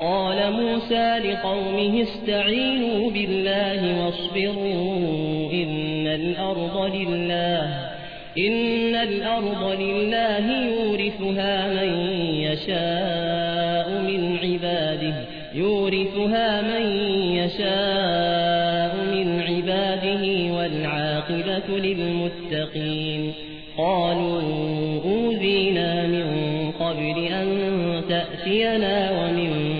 قال موسى لقومه استعينوا بالله واصبروا إن الأرض لله إن الأرض لله يورثها من يشاء من عباده يورثها من يشاء من عباده والعاقبة للمتقين. قالوا أوذينا من قبل أن تأتينا ومن